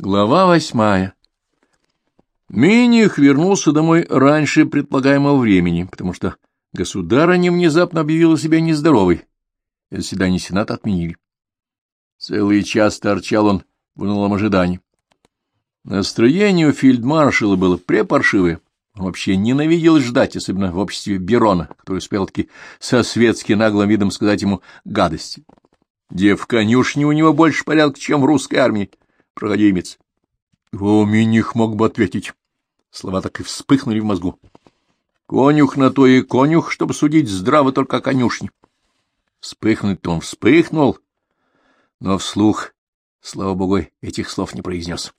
Глава восьмая Миних вернулся домой раньше предполагаемого времени, потому что государыня внезапно объявила себя нездоровой, и заседание Сената отменили. Целый час торчал он в унылом ожидании. Настроение у фельдмаршала было препаршивое. Он вообще ненавидел ждать, особенно в обществе Берона, который успел-таки со светски наглым видом сказать ему гадости. Дев конюшни у него больше порядка, чем в русской армии проходимец. Его Миних мог бы ответить. Слова так и вспыхнули в мозгу. Конюх на то и конюх, чтобы судить здраво только о конюшне. Вспыхнуть-то он вспыхнул, но вслух, слава богу, этих слов не произнес.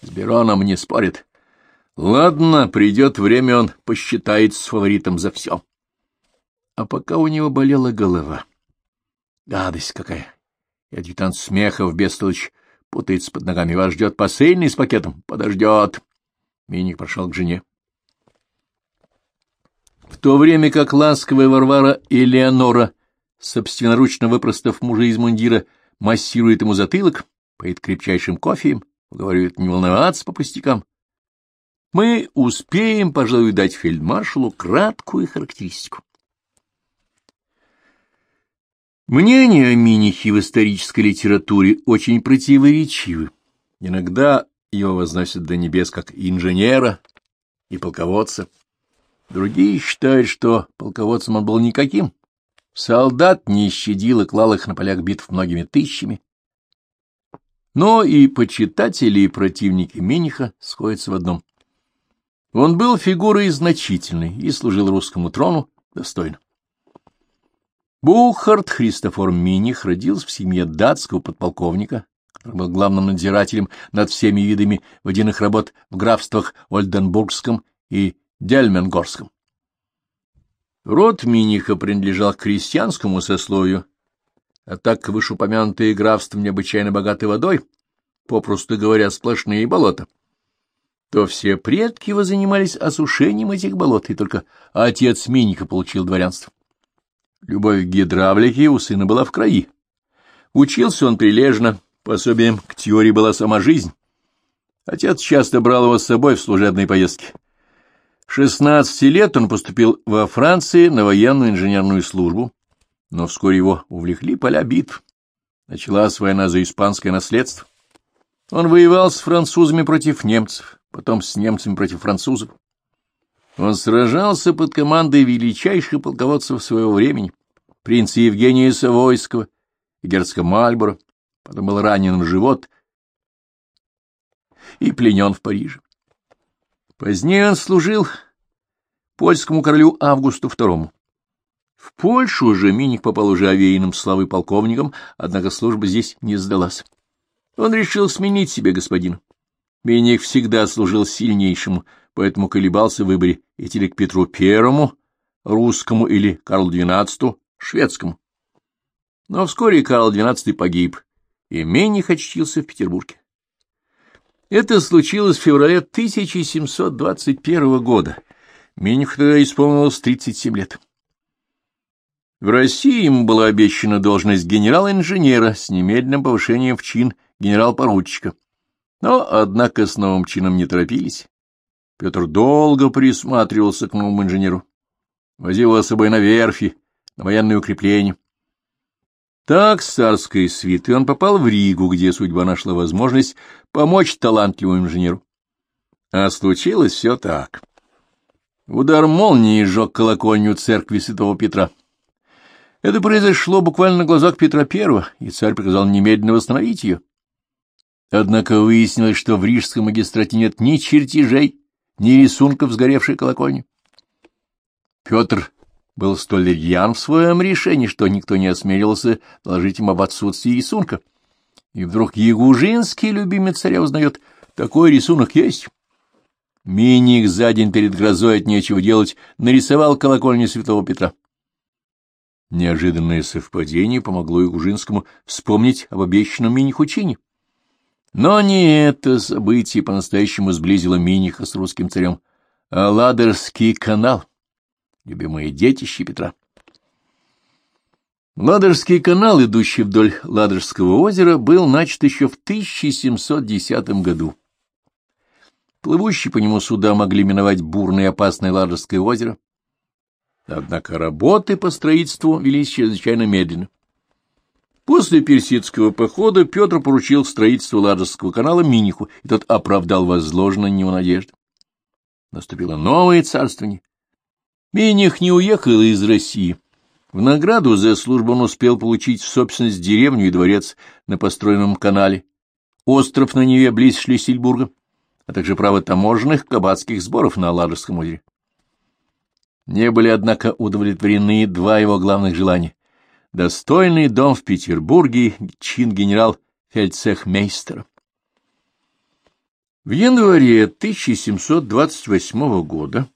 С Бероном не спорит. Ладно, придет время, он посчитает с фаворитом за все. А пока у него болела голова. Гадость какая! И адъютант Смехов, бестолочь, путается под ногами. Вас ждет посыльный с пакетом? Подождет. Миник прошел к жене. В то время как ласковая Варвара Элеонора, собственноручно выпростав мужа из мундира, массирует ему затылок, поет крепчайшим кофеем, уговаривает не волноваться по пустякам, мы успеем, пожалуй, дать фельдмаршалу краткую характеристику. Мнения о Минихе в исторической литературе очень противоречивы. Иногда его возносят до небес как инженера и полководца. Другие считают, что полководцем он был никаким. Солдат не щадил и клал их на полях битв многими тысячами. Но и почитатели, и противники Миниха сходятся в одном. Он был фигурой значительной и служил русскому трону достойно. Бухард Христофор Миних родился в семье датского подполковника, который был главным надзирателем над всеми видами водяных работ в графствах Ольденбургском и Дельменгорском. Род Миниха принадлежал к крестьянскому сословию, а так как вышеупомянутые графства необычайно богаты водой, попросту говоря, сплошные болота, то все предки его занимались осушением этих болот, и только отец Миниха получил дворянство. Любовь к гидравлике у сына была в крови. Учился он прилежно, пособием к теории была сама жизнь. Отец часто брал его с собой в служебные поездки. Шестнадцати лет он поступил во Франции на военную инженерную службу, но вскоре его увлекли поля битв. Началась война за испанское наследство. Он воевал с французами против немцев, потом с немцами против французов. Он сражался под командой величайших полководцев своего времени, принца Евгения Савойского и герцога Мальборо, потом был ранен в живот и пленен в Париже. Позднее он служил польскому королю Августу II. В Польшу же Миник попал уже овеянным славой полковником, однако служба здесь не сдалась. Он решил сменить себе господина. Миник всегда служил сильнейшему, поэтому колебался в выборе идти ли к Петру Первому, русскому, или Карлу Двенадцату, шведскому. Но вскоре Карл XII погиб, и Менних очтился в Петербурге. Это случилось в феврале 1721 года. Менниху тогда исполнилось 37 лет. В России ему была обещана должность генерал-инженера с немедленным повышением в чин генерал-поручика. Но, однако, с новым чином не торопились. Петр долго присматривался к новому инженеру. Возил его с собой на верфи, на военные укрепления. Так с царской свиты он попал в Ригу, где судьба нашла возможность помочь талантливому инженеру. А случилось все так. Удар молнии сжег колокольню церкви святого Петра. Это произошло буквально на глазах Петра Первого, и царь приказал немедленно восстановить ее. Однако выяснилось, что в рижском магистрате нет ни чертежей, ни рисунков сгоревшей колокольни. Петр был столь рьян в своем решении, что никто не осмелился доложить ему об отсутствии рисунка. И вдруг Ягужинский, любимец царя, узнает, такой рисунок есть. Миник за день перед грозой от нечего делать нарисовал колокольню святого Петра. Неожиданное совпадение помогло Ягужинскому вспомнить об обещанном Миниху чине. Но не это событие по-настоящему сблизило Миниха с русским царем, а Ладерский канал, любимое детище Петра. Ладожский канал, идущий вдоль Ладожского озера, был начат еще в 1710 году. Плывущие по нему суда могли миновать бурное и опасное Ладожское озеро. Однако работы по строительству велись чрезвычайно медленно. После персидского похода Петр поручил строительство Ладожского канала Миниху, и тот оправдал возложенную на него надежды. Наступило новое царствование. Миних не уехал из России. В награду за службу он успел получить в собственность деревню и дворец на построенном канале, остров на Неве близ Шлиссельбурга, а также право таможенных кабацких сборов на Ладожском озере. Не были, однако, удовлетворены два его главных желания — достойный дом в Петербурге, чин генерал фельдцехмейстера. В январе 1728 года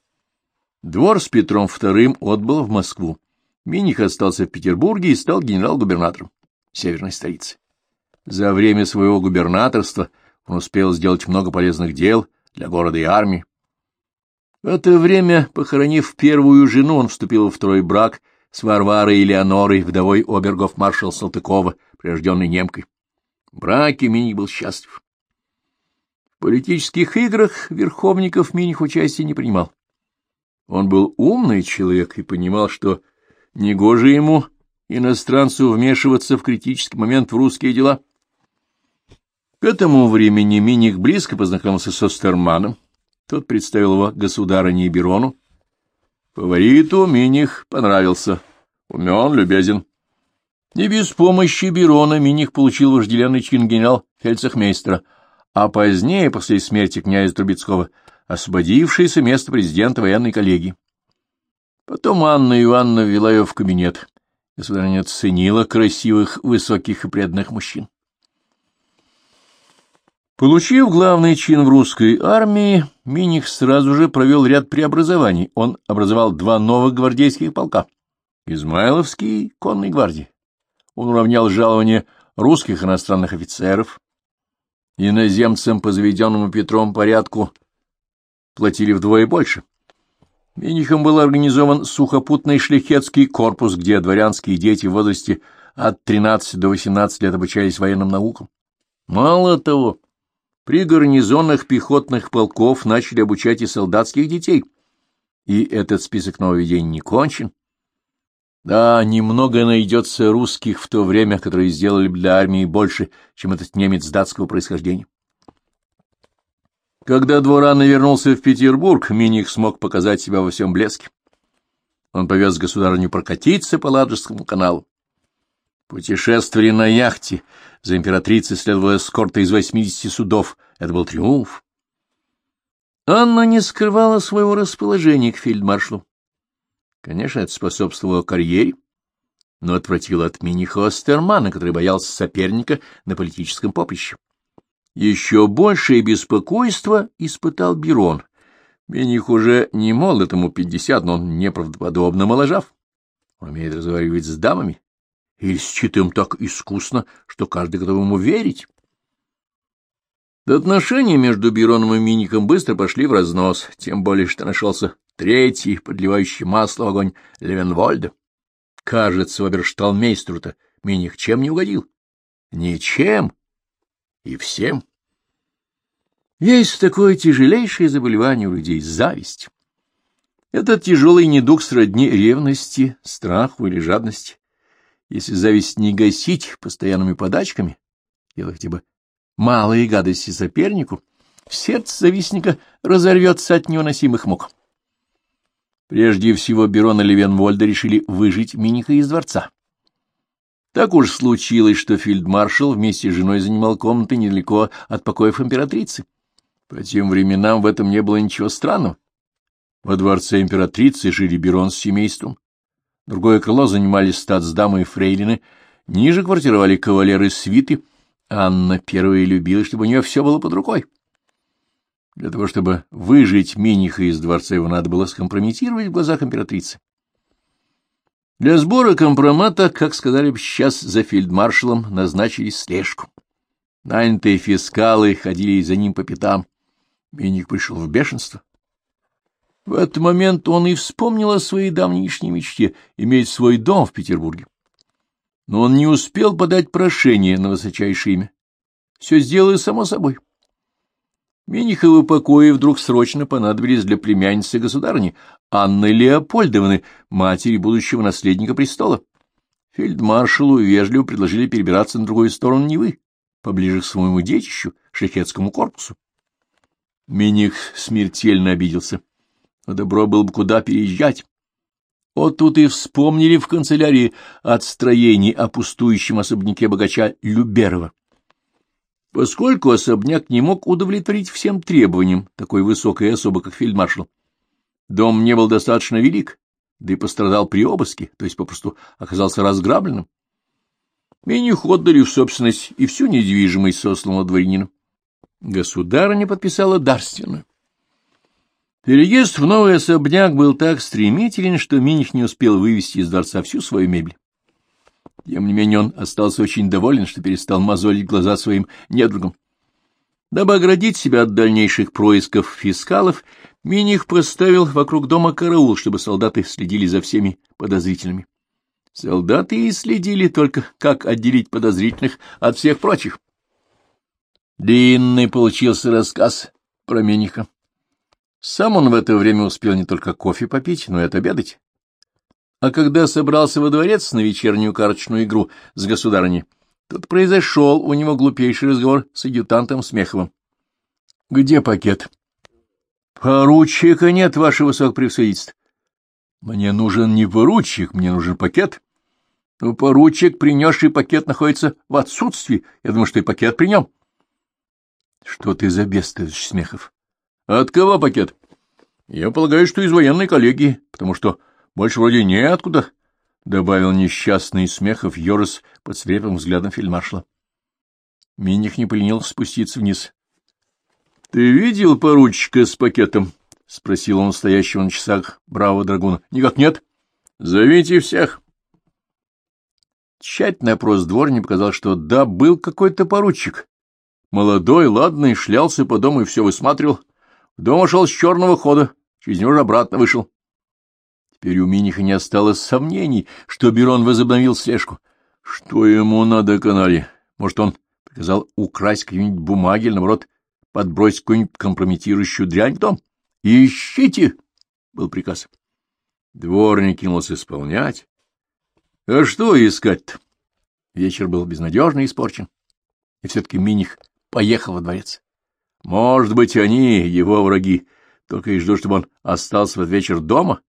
двор с Петром II отбыл в Москву. Миних остался в Петербурге и стал генерал-губернатором северной столицы. За время своего губернаторства он успел сделать много полезных дел для города и армии. В это время, похоронив первую жену, он вступил во второй брак с Варварой Элеонорой, вдовой обергов-маршал Салтыкова, прирожденной немкой. В браке Миних был счастлив. В политических играх верховников Миних участия не принимал. Он был умный человек и понимал, что Негоже ему, иностранцу, вмешиваться в критический момент в русские дела. К этому времени Миних близко познакомился со Стерманом. Тот представил его государыне Берону. Фавориту Миних понравился. Умен, любезен. Не без помощи Берона Миних получил вожделенный чин генерал фельдсахмейстера, а позднее, после смерти князя Трубецкого, освободившееся место президента военной коллегии. Потом Анна Ивановна ввела ее в кабинет. Государыня оценила красивых, высоких и преданных мужчин. Получив главный чин в русской армии, Миних сразу же провел ряд преобразований. Он образовал два новых гвардейских полка — Измайловский и конной гвардии. Он уравнял жалование русских иностранных офицеров. Иноземцам по заведенному Петром порядку платили вдвое больше. Минихом был организован сухопутный шляхетский корпус, где дворянские дети в возрасте от 13 до 18 лет обучались военным наукам. Мало того, при гарнизонных пехотных полков начали обучать и солдатских детей. И этот список нововведений не кончен. Да, немного найдется русских в то время, которые сделали для армии больше, чем этот немец датского происхождения. Когда Дворан вернулся в Петербург, Миних смог показать себя во всем блеске. Он повез государыню прокатиться по Ладожскому каналу. Путешествие на яхте за императрицей следовало эскорта из восьмидесяти судов. Это был триумф. Анна не скрывала своего расположения к фельдмаршалу. Конечно, это способствовало карьере, но отвратило от Миниха Остермана, который боялся соперника на политическом поприще. Еще большее беспокойство испытал Бирон. Мених уже не молод, ему пятьдесят, но он неправдоподобно моложав. Умеет разговаривать с дамами и им так искусно, что каждый готов ему верить. Отношения между Бироном и Миником быстро пошли в разнос, тем более, что нашелся третий, подливающий масло в огонь Левенвольда. Кажется, обершталмейстру-то Миних чем не угодил? Ничем и всем. Есть такое тяжелейшее заболевание у людей — зависть. Этот тяжелый недуг сродни ревности, страху или жадности. Если зависть не гасить постоянными подачками, делать хотя бы малые гадости сопернику, сердце завистника разорвется от невыносимых мук. Прежде всего Берон и Левенвольда решили выжить Миниха из дворца. Так уж случилось, что фельдмаршал вместе с женой занимал комнаты недалеко от покоев императрицы. По тем временам в этом не было ничего странного. Во дворце императрицы жили Берон с семейством. Другое крыло занимали статсдамы и фрейлины. Ниже квартировали кавалеры свиты. Анна первая любила, чтобы у нее все было под рукой. Для того, чтобы выжить Миниха из дворца, его надо было скомпрометировать в глазах императрицы. Для сбора компромата, как сказали бы сейчас, за фельдмаршалом назначили слежку. Нанятые фискалы ходили за ним по пятам. Миник пришел в бешенство. В этот момент он и вспомнил о своей давнишней мечте — иметь свой дом в Петербурге. но он не успел подать прошение на высочайшее имя. Все сделаю само собой. Миниховы покои вдруг срочно понадобились для племянницы государыни, Анны Леопольдовны, матери будущего наследника престола. Фельдмаршалу вежливо предложили перебираться на другую сторону Невы, поближе к своему детищу, шахетскому корпусу. Миних смертельно обиделся. Но добро было бы куда переезжать. Вот тут и вспомнили в канцелярии от строений о пустующем особняке богача Люберова. Поскольку особняк не мог удовлетворить всем требованиям такой высокой особы, как фельдмаршал, дом не был достаточно велик, да и пострадал при обыске, то есть попросту оказался разграбленным. Миних отдали в собственность и всю недвижимость сосланного дворянина. Государыня подписала дарственную. Переезд в новый особняк был так стремителен, что Миних не успел вывести из дворца всю свою мебель. Тем не менее он остался очень доволен, что перестал мозолить глаза своим недругам. Дабы оградить себя от дальнейших происков фискалов, Миних поставил вокруг дома караул, чтобы солдаты следили за всеми подозрительными. Солдаты и следили только, как отделить подозрительных от всех прочих. Длинный получился рассказ про Миниха. Сам он в это время успел не только кофе попить, но и отобедать. А когда собрался во дворец на вечернюю карточную игру с государыней, тут произошел у него глупейший разговор с адъютантом Смеховым. — Где пакет? — Поручика нет, ваше высокопревосходительство. — Мне нужен не поручик, мне нужен пакет. — Ну, поручик, принесший пакет, находится в отсутствии. Я думаю, что и пакет при нем. — Что ты за бестолочь, Смехов? — От кого пакет? — Я полагаю, что из военной коллегии, потому что больше вроде неоткуда, — добавил несчастный Смехов Йорос под свирепым взглядом фельдмаршала. Миних не поленился спуститься вниз. — Ты видел поручика с пакетом? — спросил он стоящего на часах бравого драгуна. — Никак нет. — Зовите всех. Тщательный опрос дворни показал, что да, был какой-то поручик. Молодой, ладный, шлялся по дому и все высматривал. В дом шел с черного хода, через него же обратно вышел. Теперь у Миниха не осталось сомнений, что Берон возобновил слежку. Что ему надо, канале? Может, он приказал украсть какие-нибудь бумаги или, наоборот, подбросить какую-нибудь компрометирующую дрянь в дом? «Ищите!» — был приказ. Дворник кинулся исполнять. А что искать-то? Вечер был безнадежно испорчен, и все-таки Миних поехал во дворец. Может быть, они, его враги, только и ждут, чтобы он остался в этот вечер дома?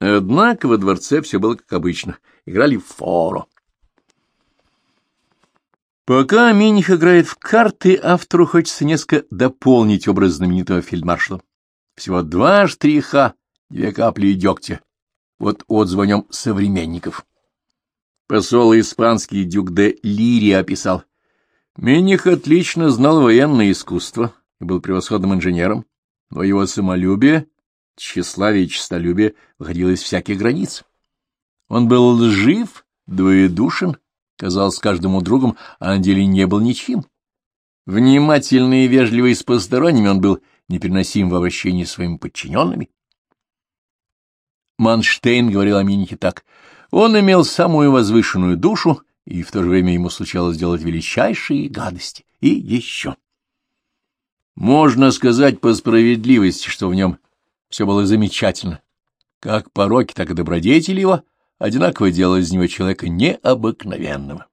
Однако во дворце все было как обычно. Играли в форо. Пока Миних играет в карты, автору хочется несколько дополнить образ знаменитого фельдмаршала. Всего два штриха, две капли дегтя. Вот отзыв о нем современников. Посол испанский Дюк де Лири описал. Миних отлично знал военное искусство и был превосходным инженером, но его самолюбие тщеславие и честолюбие выходило из всяких границ. Он был лжив, двоедушен, казался каждому другом, а на деле не был ничьим. Внимательный и вежливый с посторонними он был непереносим в обращении с своими подчиненными. Манштейн говорил о Минихе так. Он имел самую возвышенную душу, и в то же время ему случалось делать величайшие гадости. И еще. Можно сказать по справедливости, что в нем все было замечательно. Как пороки, так и добродетели его одинаково делали из него человека необыкновенного.